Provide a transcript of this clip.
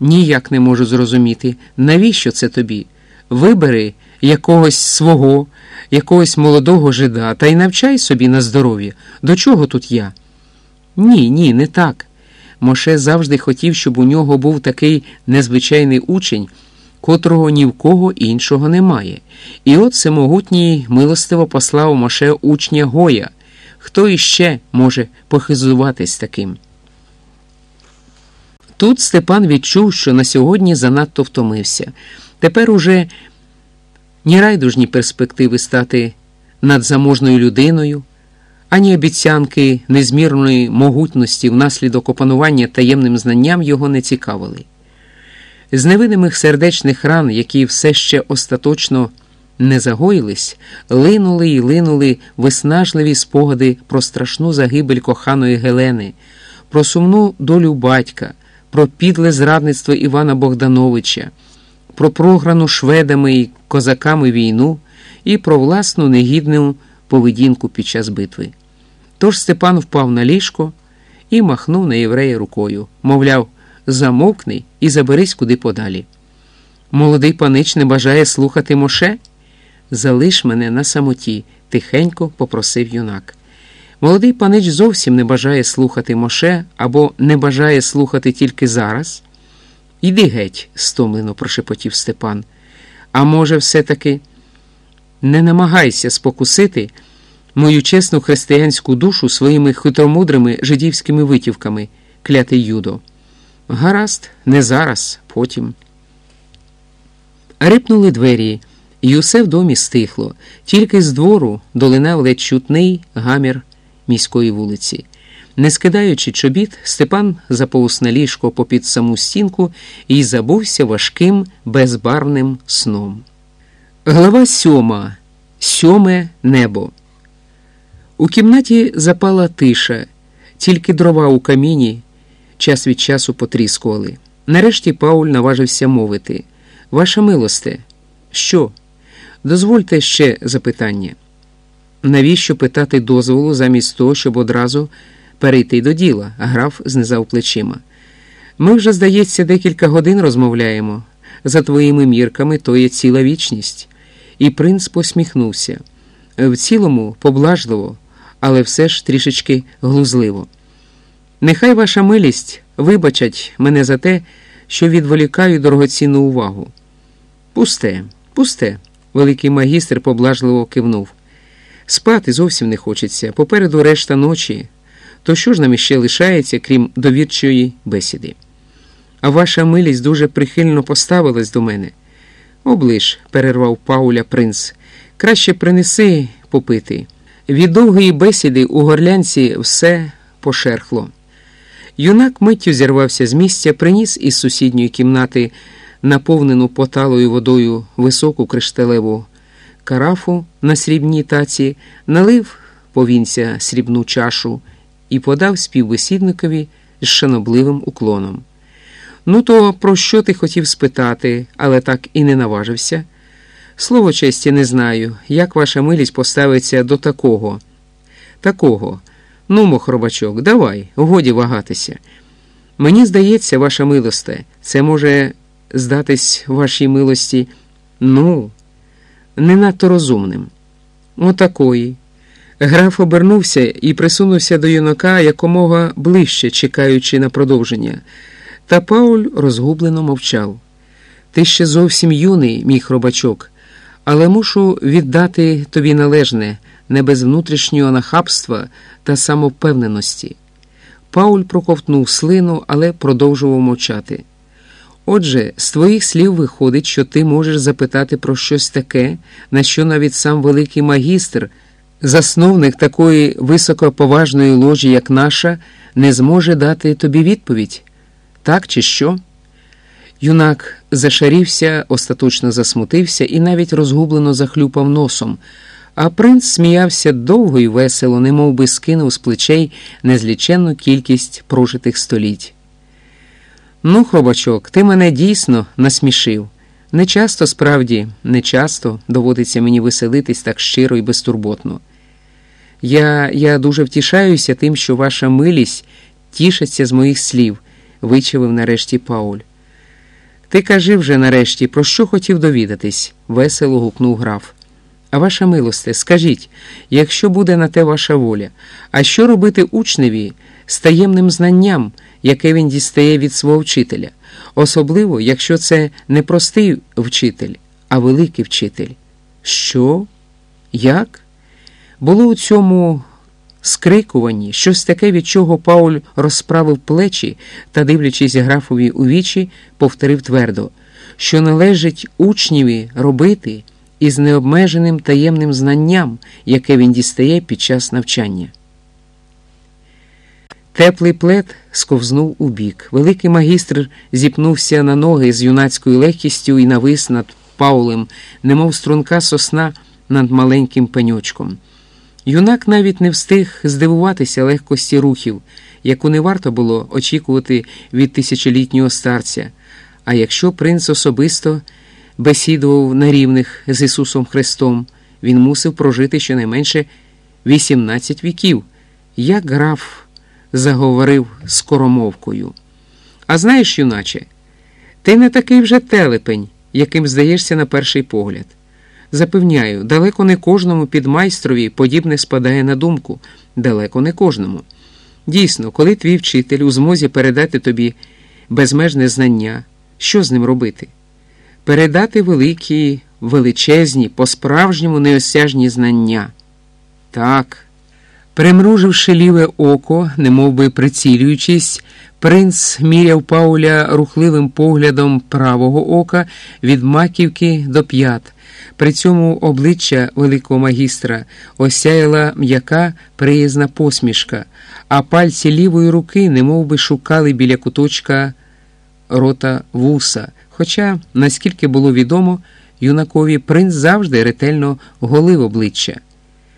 Ніяк не можу зрозуміти, навіщо це тобі? Вибери якогось свого, якогось молодого жида та й навчай собі на здоров'я. До чого тут я? Ні, ні, не так. Моше завжди хотів, щоб у нього був такий незвичайний учень, котрого ні в кого іншого немає. І от всемогутній милостиво послав Моше учня Гоя. Хто іще може похизуватись таким? Тут Степан відчув, що на сьогодні занадто втомився. Тепер уже ні райдужні перспективи стати надзаможною людиною, ані обіцянки незмірної могутності внаслідок опанування таємним знанням його не цікавили. З невидимих сердечних ран, які все ще остаточно не загоїлись, линули й линули виснажливі спогади про страшну загибель коханої Гелени, про сумну долю батька, про підле зрадництво Івана Богдановича, про програну шведами і козаками війну і про власну негідну поведінку під час битви. Тож Степан впав на ліжко і махнув на єврея рукою, мовляв, замовкни і заберись куди подалі. Молодий панич не бажає слухати Моше? Залиш мене на самоті, тихенько попросив юнак. Молодий панич зовсім не бажає слухати Моше або не бажає слухати тільки зараз. Іди геть, стомлено прошепотів Степан. А може, все-таки не намагайся спокусити мою чесну християнську душу своїми хитромудрими жидівськими витівками, клятий юдо. Гаразд, не зараз, потім. Рипнули двері, і усе в домі стихло, тільки з двору долинав ледь чутний гамір міської вулиці. Не скидаючи чобіт, Степан заповз на ліжко попід саму стінку і забувся важким, безбарвним сном. Глава сьома. Сьоме небо. У кімнаті запала тиша, тільки дрова у каміні час від часу потріскували. Нарешті Пауль наважився мовити Ваша милосте, що? Дозвольте ще запитання. Навіщо питати дозволу замість того, щоб одразу перейти до діла? граф знизав плечима. Ми вже, здається, декілька годин розмовляємо. За твоїми мірками то є ціла вічність. І принц посміхнувся. В цілому, поблажливо, але все ж трішечки глузливо. Нехай ваша милість вибачать мене за те, що відволікаю дорогоцінну увагу. Пусте, пусте, великий магістр поблажливо кивнув. Спати зовсім не хочеться. Попереду решта ночі. То що ж нам іще лишається, крім довірчої бесіди? А ваша милість дуже прихильно поставилась до мене. Оближ, перервав Пауля принц. Краще принеси попити. Від довгої бесіди у горлянці все пошерхло. Юнак миттю зірвався з місця, приніс із сусідньої кімнати наповнену поталою водою високу кришталеву карафу на срібній таці, налив повінця срібну чашу і подав співбесідникові з шанобливим уклоном. Ну, то про що ти хотів спитати, але так і не наважився? Слово честі, не знаю, як ваша милість поставиться до такого. Такого. Ну, мохробачок, давай, годі вагатися. Мені здається, ваша милосте, це може здатись вашій милості, ну, не надто розумним. Отакої. Граф обернувся і присунувся до юнака якомога ближче, чекаючи на продовження. Та Пауль розгублено мовчав. Ти ще зовсім юний, мій хробачок, але мушу віддати тобі належне, не без внутрішнього нахабства та самовпевненості. Пауль проковтнув слину, але продовжував мовчати. Отже, з твоїх слів виходить, що ти можеш запитати про щось таке, на що навіть сам великий магістр, засновник такої високоповажної ложі, як наша, не зможе дати тобі відповідь. Так чи що? Юнак зашарівся, остаточно засмутився і навіть розгублено захлюпав носом, а принц сміявся довго і весело, немов би скинув з плечей незліченну кількість прожитих століть. Ну, хробачок, ти мене дійсно насмішив. Не часто, справді, не часто доводиться мені веселитись так щиро і безтурботно. Я я дуже втішаюся тим, що ваша милість тішиться з моїх слів, вичавив нарешті Пауль. Ти кажи вже нарешті, про що хотів довідатись, весело гукнув граф. Ваша милосте, скажіть, якщо буде на те ваша воля, а що робити учневі з таємним знанням, яке він дістає від свого вчителя, особливо, якщо це не простий вчитель, а великий вчитель? Що? Як? Було у цьому скрикуванні щось таке, від чого Пауль розправив плечі та, дивлячись графові у вічі, повторив твердо, що належить учневі робити із необмеженим таємним знанням, яке він дістає під час навчання. Теплий плед сковзнув у бік. Великий магістр зіпнувся на ноги з юнацькою легкістю і навис над Паулем, немов струнка сосна над маленьким пеньочком. Юнак навіть не встиг здивуватися легкості рухів, яку не варто було очікувати від тисячолітнього старця. А якщо принц особисто бесідував на рівних з Ісусом Христом, він мусив прожити щонайменше 18 віків, як граф заговорив скоромовкою. А знаєш, юначе, ти не такий вже телепень, яким здаєшся на перший погляд. Запевняю, далеко не кожному підмайстрові подібне спадає на думку, далеко не кожному. Дійсно, коли твій вчитель у змозі передати тобі безмежне знання, що з ним робити? Передати великі, величезні, по-справжньому неосяжні знання. Так. Примруживши ліве око, немовби прицілюючись, принц міряв Пауля рухливим поглядом правого ока від маківки до п'ят. При цьому обличчя великого магістра осяяла м'яка приязна посмішка, а пальці лівої руки немовби шукали біля куточка рота вуса. Хоча, наскільки було відомо, юнакові принц завжди ретельно голив обличчя.